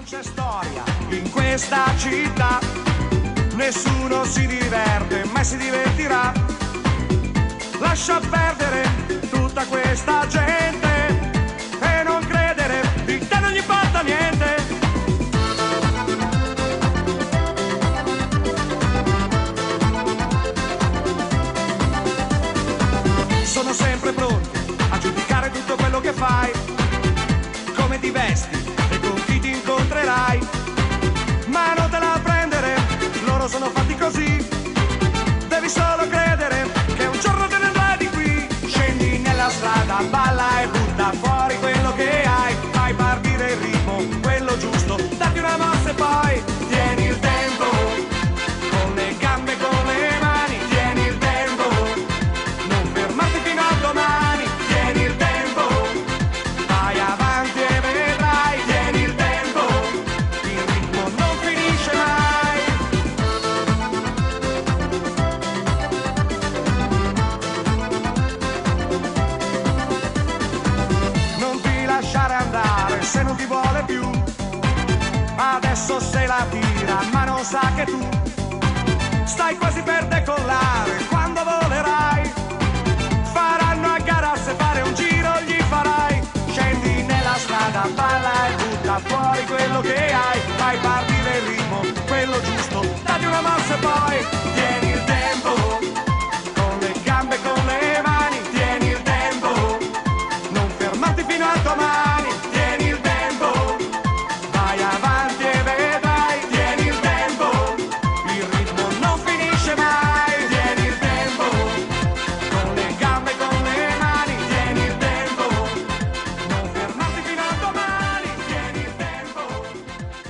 Non c'è storia in questa città, nessuno si diverte, mai si divertirà. Lascia perdere tutta questa gente e non credere, di te non gli importa niente. Sono sempre pronti a giudicare tutto quello che fai, come ti vesti una adesso se la tira, ma non sa che tu stai quasi per decollare quando volerai. Faranno a gara se fare un giro gli farai. Scendi nella strada, balla e butta fuori quello che hai. Fai partire il ritmo, quello giusto, dati una mossa e poi tieni il tempo. Con le gambe, con le mani, tieni il tempo. Non fermati fino a domani.